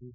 Thank you.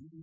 le you.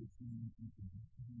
between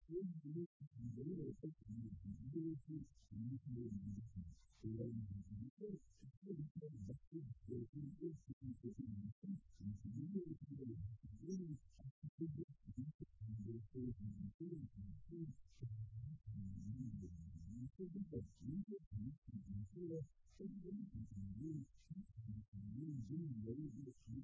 C'est une question de la vie. C'est une question de la vie. C'est une question de la vie. C'est une question de la vie. C'est une question de la vie. C'est une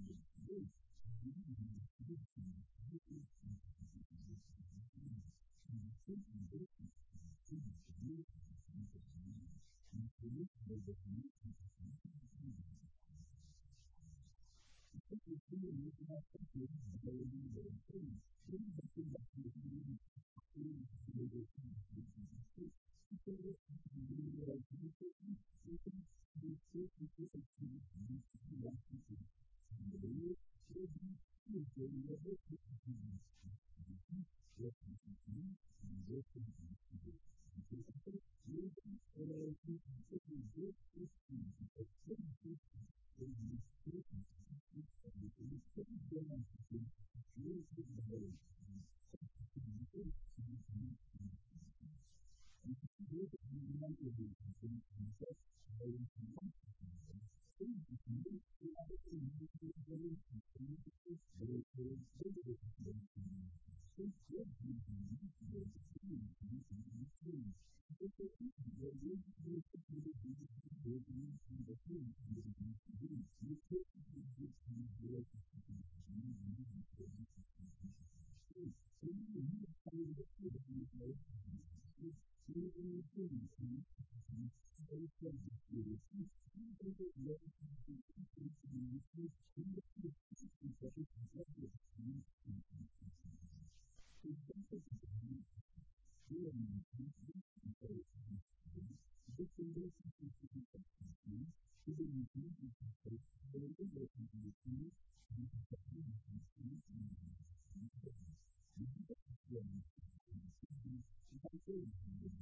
Thank you. mental reasons, and just waiting to Spiritual tendency and state sensitivity is integrated with the increase in the use of the institutions that we conduct with these institutions. The emphasis on feeling